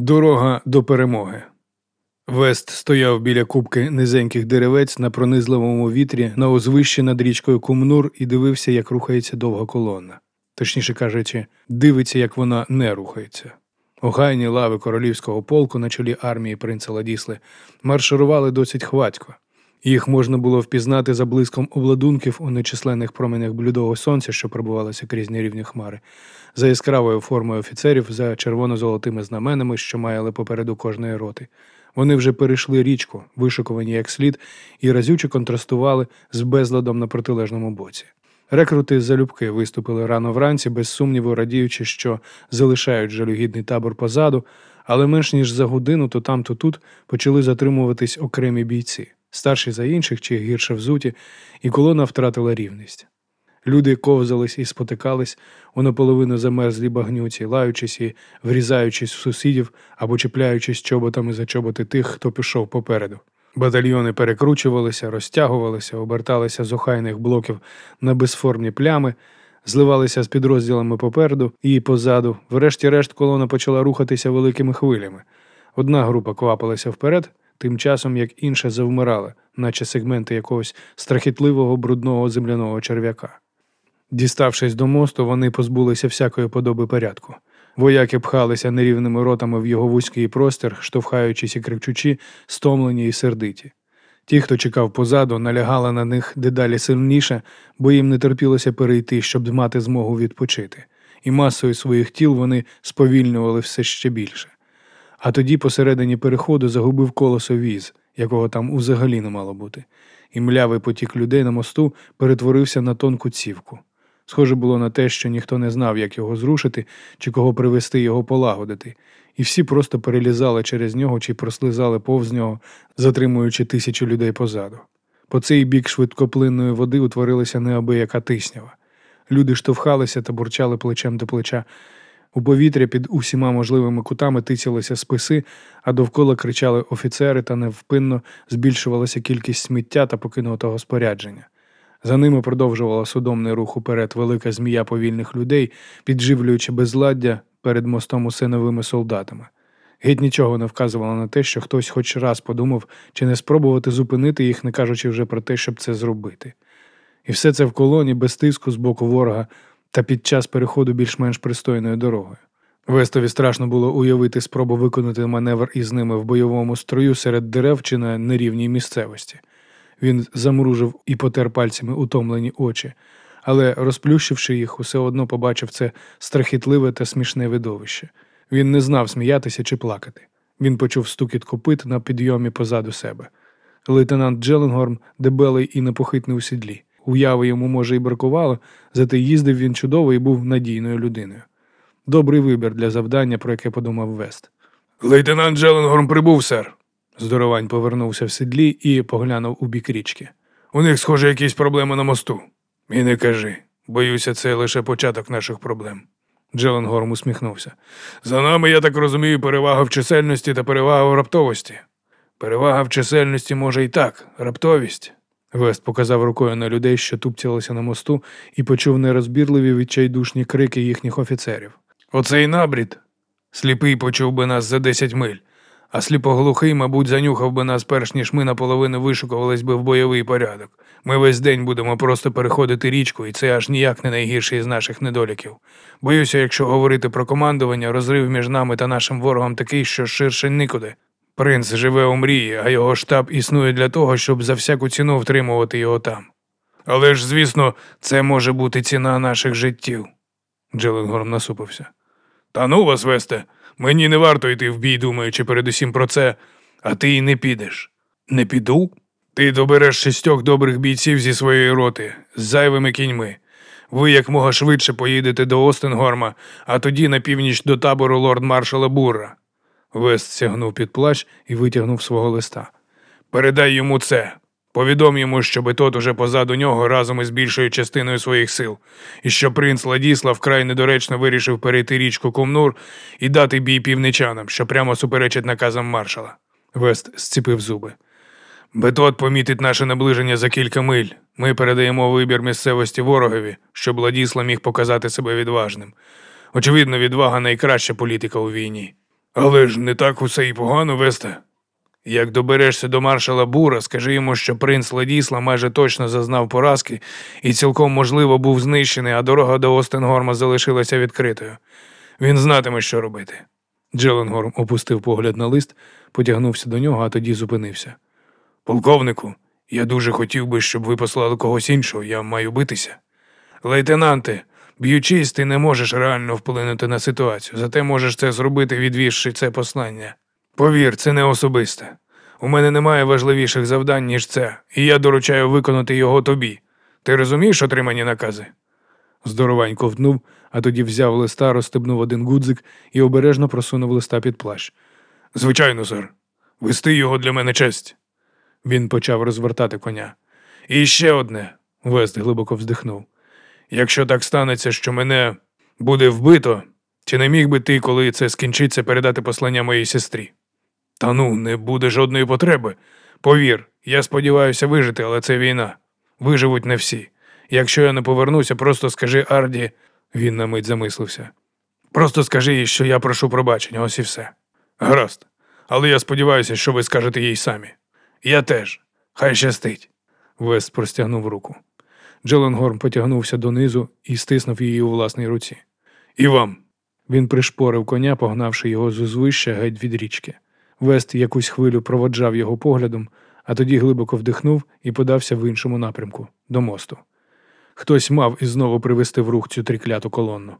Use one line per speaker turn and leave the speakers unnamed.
Дорога до перемоги. Вест стояв біля кубки низеньких деревець на пронизливому вітрі на узвищі над річкою Кумнур і дивився, як рухається довга колона. Точніше кажучи, дивиться, як вона не рухається. Огайні лави королівського полку на чолі армії принца Ладісли марширували досить хватько. Їх можна було впізнати за блиском обладунків у нечисленних променях блюдого сонця, що пробувалося крізь нерівні хмари, за яскравою формою офіцерів, за червоно-золотими знаменами, що маяли попереду кожної роти. Вони вже перейшли річку, вишикувані як слід, і разюче контрастували з безладом на протилежному боці. Рекрути залюбки виступили рано вранці, без сумніву, радіючи, що залишають жалюгідний табор позаду, але менш ніж за годину, то там, то тут почали затримуватись окремі бійці, старші за інших чи гірше взуті, і колона втратила рівність. Люди ковзались і спотикались у наполовину замерзлі багнюці, лаючись і врізаючись в сусідів або чіпляючись чоботами за чоботи тих, хто пішов попереду. Батальйони перекручувалися, розтягувалися, оберталися з охайних блоків на безформні плями, зливалися з підрозділами попереду і позаду. Врешті-решт колона почала рухатися великими хвилями. Одна група квапилася вперед, тим часом як інша завмирала, наче сегменти якогось страхітливого брудного земляного черв'яка. Діставшись до мосту, вони позбулися всякої подоби порядку. Вояки пхалися нерівними ротами в його вузький простір, штовхаючись і кричучи, стомлені і сердиті. Ті, хто чекав позаду, налягали на них дедалі сильніше, бо їм не терпілося перейти, щоб мати змогу відпочити, і масою своїх тіл вони сповільнювали все ще більше. А тоді посередині переходу загубив колесо віз, якого там узагалі не мало бути, і млявий потік людей на мосту перетворився на тонку цівку. Схоже було на те, що ніхто не знав, як його зрушити чи кого привести його полагодити, і всі просто перелізали через нього чи прослизали повз нього, затримуючи тисячі людей позаду. По цей бік швидкоплинної води утворилася неабияка тиснява. Люди штовхалися та бурчали плечем до плеча. У повітря під усіма можливими кутами тицялися списи, а довкола кричали офіцери та невпинно збільшувалася кількість сміття та покинутого спорядження. За ними продовжувала судомний рух уперед велика змія повільних людей, підживлюючи безладдя перед мостом усе новими солдатами. Геть нічого не вказувало на те, що хтось хоч раз подумав, чи не спробувати зупинити їх, не кажучи вже про те, щоб це зробити. І все це в колоні без тиску з боку ворога та під час переходу більш-менш пристойною дорогою. Вестові страшно було уявити спробу виконати маневр із ними в бойовому строю серед дерев чи на нерівній місцевості. Він замружив і потер пальцями утомлені очі, але, розплющивши їх, усе одно побачив це страхітливе та смішне видовище. Він не знав, сміятися чи плакати. Він почув стукіт копит на підйомі позаду себе. Лейтенант Джеленгорм дебелий і непохитний у сідлі. Уяви йому, може, і бракувало, зате їздив він чудово і був надійною людиною. Добрий вибір для завдання, про яке подумав Вест. Лейтенант Джеленгорм прибув, сер. Здоровань повернувся в сідлі і поглянув у бік річки. У них, схоже, якісь проблеми на мосту. І не кажи. Боюся, це лише початок наших проблем. Джеленгорм усміхнувся. За нами, я так розумію, перевага в чисельності та перевага в раптовості. Перевага в чисельності може і так, раптовість. Вест показав рукою на людей, що тупцялися на мосту, і почув нерозбірливі відчайдушні крики їхніх офіцерів. Оцей набрід. Сліпий почув би нас за десять миль а сліпоглухий, мабуть, занюхав би нас, перш ніж ми наполовину вишукувались би в бойовий порядок. Ми весь день будемо просто переходити річку, і це аж ніяк не найгірший з наших недоліків. Боюся, якщо говорити про командування, розрив між нами та нашим ворогом такий, що ширше нікуди. Принц живе у мрії, а його штаб існує для того, щоб за всяку ціну втримувати його там. Але ж, звісно, це може бути ціна наших життів. Джеленгорм насупився. Та ну вас, весте, Мені не варто йти в бій, думаючи передусім про це, а ти й не підеш. Не піду? Ти добереш шістьох добрих бійців зі своєї роти, з зайвими кіньми. Ви якмога швидше поїдете до Остенгорма, а тоді на північ до табору лорд маршала Бурра. Вест сягнув під плащ і витягнув свого листа. Передай йому це. Повідом йому, щоби тот уже позаду нього разом із більшою частиною своїх сил, і що принц Ладіслав край недоречно вирішив перейти річку Кумнур і дати бій півничанам, що прямо суперечить наказам маршала. Вест зціпив зуби. Бетот помітить наше наближення за кілька миль. Ми передаємо вибір місцевості ворогові, щоб Ладісла міг показати себе відважним. Очевидно, відвага найкраща політика у війні. Але ж не так усе і погано, Весте. Як доберешся до маршала Бура, скажи йому, що принц Ладісла майже точно зазнав поразки і цілком можливо був знищений, а дорога до Остенгорма залишилася відкритою. Він знатиме, що робити. Джеленгорм опустив погляд на лист, потягнувся до нього, а тоді зупинився. Полковнику, я дуже хотів би, щоб ви послали когось іншого, я маю битися. Лейтенанте, б'ючись, ти не можеш реально вплинути на ситуацію, зате можеш це зробити, відвівши це послання. Повір, це не особисте. У мене немає важливіших завдань, ніж це, і я доручаю виконати його тобі. Ти розумієш отримані накази? Здоровань ковтнув, а тоді взяв листа, розстебнув один гудзик і обережно просунув листа під плащ. Звичайно, сер. Вести його для мене честь. Він почав розвертати коня. І ще одне, Вест глибоко вздихнув. Якщо так станеться, що мене буде вбито, чи не міг би ти, коли це скінчиться, передати послання моїй сестрі? Та ну, не буде жодної потреби. Повір, я сподіваюся вижити, але це війна. Виживуть не всі. Якщо я не повернуся, просто скажи Арді, він на мить замислився. Просто скажи їй, що я прошу пробачення, ось і все. Гаразд. Але я сподіваюся, що ви скажете їй самі. Я теж. Хай щастить. Вест простягнув руку. Джеленгорм потягнувся донизу і стиснув її у власній руці. І вам. Він пришпорив коня, погнавши його з узвища геть від річки. Вест якусь хвилю проводжав його поглядом, а тоді глибоко вдихнув і подався в іншому напрямку до мосту. Хтось мав і знову привести в рух цю трикляту колонну.